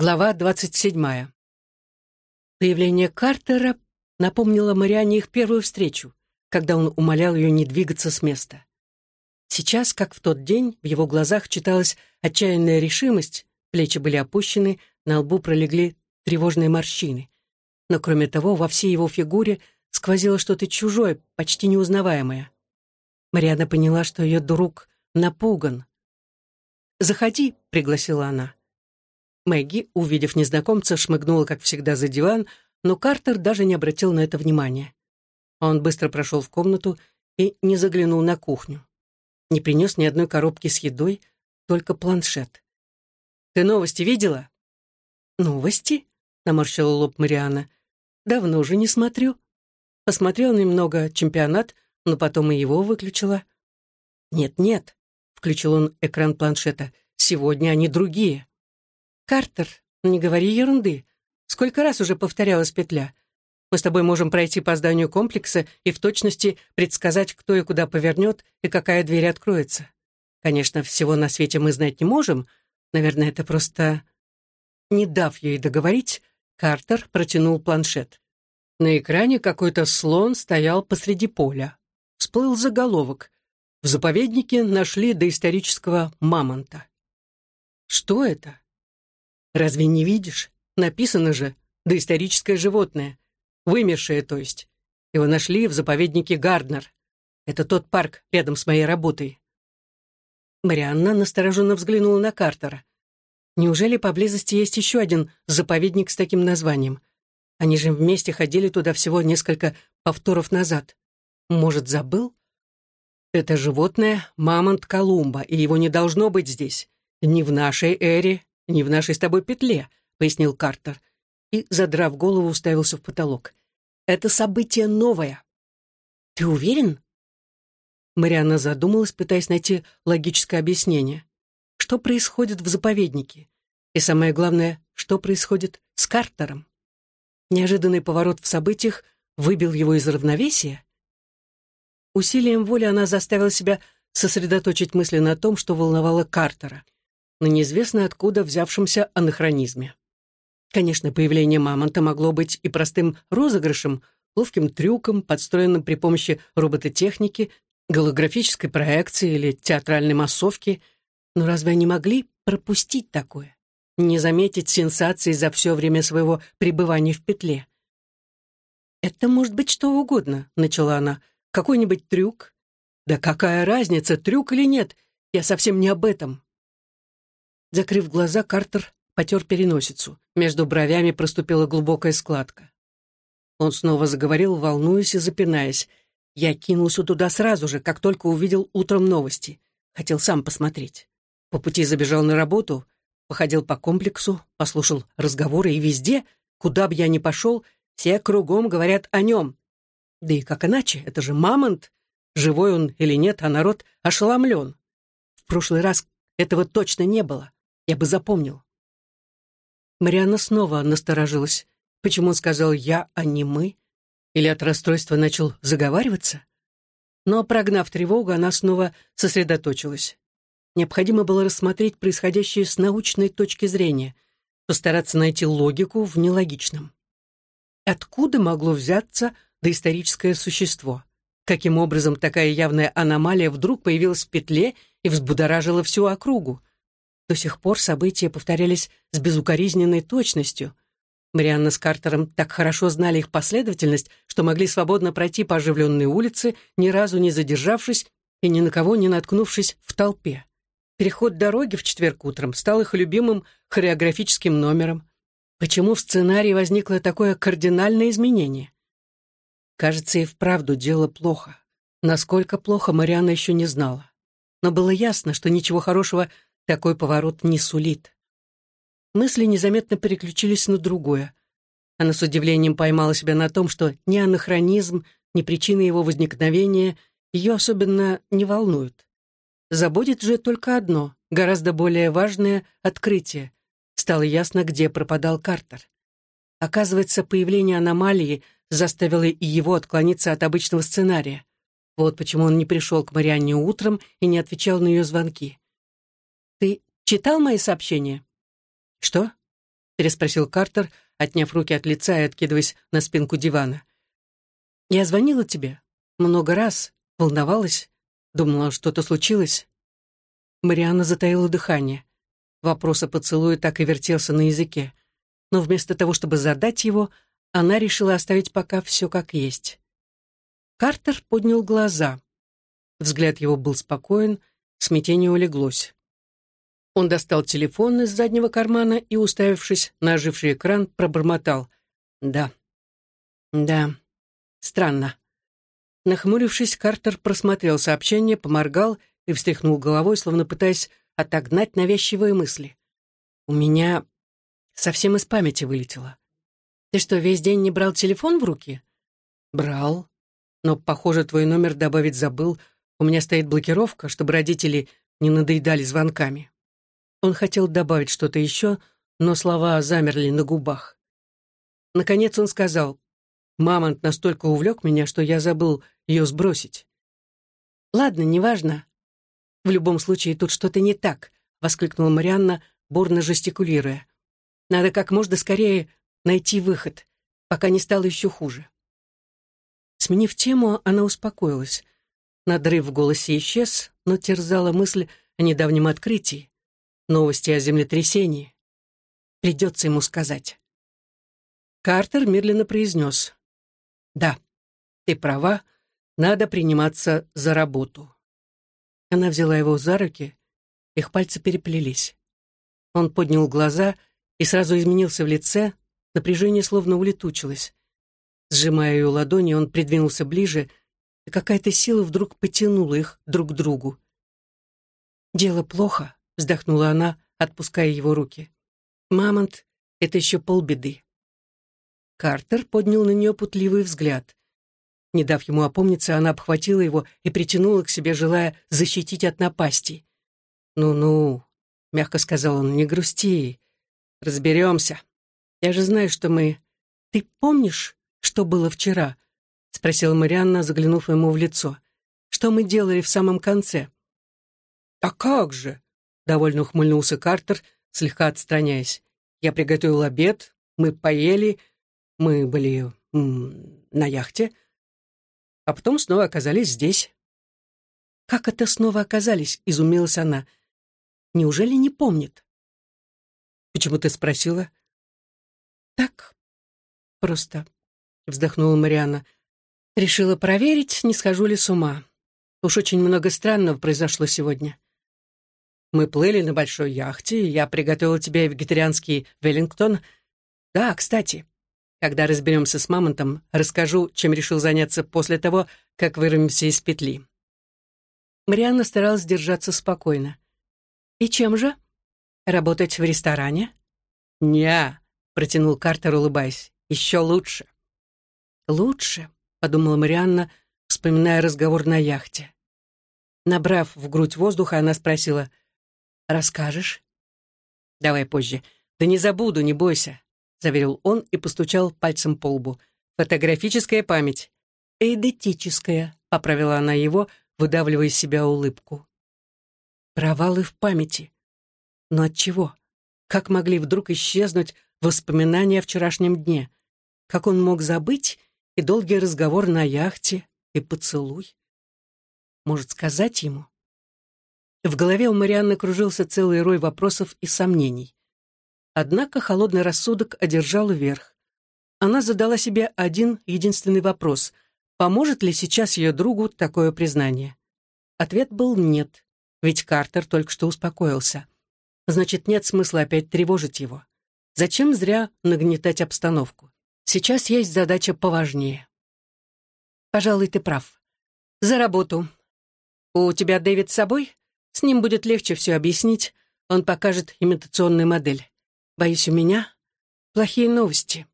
Глава двадцать седьмая. Появление Картера напомнило Мариане их первую встречу, когда он умолял ее не двигаться с места. Сейчас, как в тот день, в его глазах читалась отчаянная решимость, плечи были опущены, на лбу пролегли тревожные морщины. Но кроме того, во всей его фигуре сквозило что-то чужое, почти неузнаваемое. Мариана поняла, что ее друг напуган. «Заходи», — пригласила она. Мэгги, увидев незнакомца, шмыгнула, как всегда, за диван, но Картер даже не обратил на это внимания. Он быстро прошел в комнату и не заглянул на кухню. Не принес ни одной коробки с едой, только планшет. «Ты новости видела?» «Новости?» — наморщила лоб Мариана. «Давно уже не смотрю. Посмотрел немного чемпионат, но потом и его выключила». «Нет-нет», — включил он экран планшета, — «сегодня они другие». «Картер, не говори ерунды. Сколько раз уже повторялась петля? Мы с тобой можем пройти по зданию комплекса и в точности предсказать, кто и куда повернет и какая дверь откроется. Конечно, всего на свете мы знать не можем. Наверное, это просто...» Не дав ей договорить, Картер протянул планшет. На экране какой-то слон стоял посреди поля. Всплыл заголовок. В заповеднике нашли доисторического мамонта. Что это? Разве не видишь? Написано же «доисторическое животное». Вымершее, то есть. Его нашли в заповеднике Гарднер. Это тот парк рядом с моей работой. Марианна настороженно взглянула на Картера. Неужели поблизости есть еще один заповедник с таким названием? Они же вместе ходили туда всего несколько повторов назад. Может, забыл? Это животное — мамонт Колумба, и его не должно быть здесь. Ни в нашей эре, «Не в нашей с тобой петле», — пояснил Картер, и, задрав голову, уставился в потолок. «Это событие новое». «Ты уверен?» Марианна задумалась, пытаясь найти логическое объяснение. Что происходит в заповеднике? И самое главное, что происходит с Картером? Неожиданный поворот в событиях выбил его из равновесия? Усилием воли она заставила себя сосредоточить мысли на том, что волновало Картера — на неизвестно откуда взявшемся анахронизме. Конечно, появление мамонта могло быть и простым розыгрышем, ловким трюком, подстроенным при помощи робототехники, голографической проекции или театральной массовки, но разве они могли пропустить такое? Не заметить сенсации за все время своего пребывания в петле? «Это может быть что угодно», — начала она. «Какой-нибудь трюк?» «Да какая разница, трюк или нет? Я совсем не об этом. Закрыв глаза, Картер потер переносицу. Между бровями проступила глубокая складка. Он снова заговорил, волнуясь и запинаясь. Я кинулся туда сразу же, как только увидел утром новости. Хотел сам посмотреть. По пути забежал на работу, походил по комплексу, послушал разговоры, и везде, куда бы я ни пошел, все кругом говорят о нем. Да и как иначе, это же мамонт. Живой он или нет, а народ ошеломлен. В прошлый раз этого точно не было. Я бы запомнил. Марианна снова насторожилась. Почему он сказал «я», а не «мы»? Или от расстройства начал заговариваться? Но, прогнав тревогу, она снова сосредоточилась. Необходимо было рассмотреть происходящее с научной точки зрения, постараться найти логику в нелогичном. Откуда могло взяться доисторическое существо? Каким образом такая явная аномалия вдруг появилась в петле и взбудоражила всю округу? До сих пор события повторялись с безукоризненной точностью. Марианна с Картером так хорошо знали их последовательность, что могли свободно пройти по оживленной улице, ни разу не задержавшись и ни на кого не наткнувшись в толпе. Переход дороги в четверг утром стал их любимым хореографическим номером. Почему в сценарии возникло такое кардинальное изменение? Кажется, и вправду дело плохо. Насколько плохо, Марианна еще не знала. Но было ясно, что ничего хорошего такой поворот не сулит. Мысли незаметно переключились на другое. Она с удивлением поймала себя на том, что ни анахронизм, ни причины его возникновения ее особенно не волнуют. Заботит же только одно, гораздо более важное открытие. Стало ясно, где пропадал Картер. Оказывается, появление аномалии заставило и его отклониться от обычного сценария. Вот почему он не пришел к Марианне утром и не отвечал на ее звонки. Ты читал мои сообщения?» «Что?» переспросил Картер, отняв руки от лица и откидываясь на спинку дивана. «Я звонила тебе много раз, волновалась, думала, что-то случилось». Марианна затаила дыхание. Вопрос о поцелуе так и вертелся на языке. Но вместо того, чтобы задать его, она решила оставить пока все как есть. Картер поднял глаза. Взгляд его был спокоен, смятение улеглось. Он достал телефон из заднего кармана и, уставившись на оживший экран, пробормотал. «Да. Да. Странно». Нахмурившись, Картер просмотрел сообщение, поморгал и встряхнул головой, словно пытаясь отогнать навязчивые мысли. «У меня совсем из памяти вылетело. Ты что, весь день не брал телефон в руки?» «Брал. Но, похоже, твой номер добавить забыл. У меня стоит блокировка, чтобы родители не надоедали звонками». Он хотел добавить что-то еще, но слова замерли на губах. Наконец он сказал, «Мамонт настолько увлек меня, что я забыл ее сбросить». «Ладно, неважно. В любом случае, тут что-то не так», — воскликнула Марианна, бурно жестикулируя. «Надо как можно скорее найти выход, пока не стало еще хуже». Сменив тему, она успокоилась. Надрыв в голосе исчез, но терзала мысль о недавнем открытии новости о землетрясении. Придется ему сказать. Картер медленно произнес. «Да, ты права, надо приниматься за работу». Она взяла его за руки, их пальцы переплелись. Он поднял глаза и сразу изменился в лице, напряжение словно улетучилось. Сжимая ее ладони, он придвинулся ближе, и какая-то сила вдруг потянула их друг к другу. «Дело плохо», вздохнула она, отпуская его руки. «Мамонт — это еще полбеды». Картер поднял на нее путливый взгляд. Не дав ему опомниться, она обхватила его и притянула к себе, желая защитить от напасти. «Ну-ну», — мягко сказал он, — «не грусти. Разберемся. Я же знаю, что мы...» «Ты помнишь, что было вчера?» — спросила Марианна, заглянув ему в лицо. «Что мы делали в самом конце?» «А как же?» Довольно ухмыльнулся Картер, слегка отстраняясь. «Я приготовил обед, мы поели, мы были м, на яхте, а потом снова оказались здесь». «Как это снова оказались?» — изумилась она. «Неужели не помнит?» «Почему ты спросила?» «Так, просто», — вздохнула Марианна. «Решила проверить, не схожу ли с ума. Уж очень много странного произошло сегодня». Мы плыли на большой яхте, и я приготовил тебе вегетарианский Веллингтон. Да, кстати, когда разберемся с Мамонтом, расскажу, чем решил заняться после того, как вырвемся из петли». Марианна старалась держаться спокойно. «И чем же? Работать в ресторане?» «Не-а», протянул Картер, улыбаясь. «Еще лучше». «Лучше», — подумала Марианна, вспоминая разговор на яхте. Набрав в грудь воздуха, она спросила, Расскажешь? Давай позже. Да не забуду, не бойся, заверил он и постучал пальцем по лбу. Фотографическая память. Эйдетическая, поправила она его, выдавливая из себя улыбку. Провалы в памяти. Но от чего? Как могли вдруг исчезнуть воспоминания о вчерашнем дне? Как он мог забыть и долгий разговор на яхте, и поцелуй? Может, сказать ему? В голове у Марианны кружился целый рой вопросов и сомнений. Однако холодный рассудок одержал верх. Она задала себе один единственный вопрос. Поможет ли сейчас ее другу такое признание? Ответ был «нет», ведь Картер только что успокоился. Значит, нет смысла опять тревожить его. Зачем зря нагнетать обстановку? Сейчас есть задача поважнее. Пожалуй, ты прав. За работу. У тебя Дэвид с собой? С ним будет легче все объяснить. Он покажет имитационную модель. Боюсь, у меня плохие новости.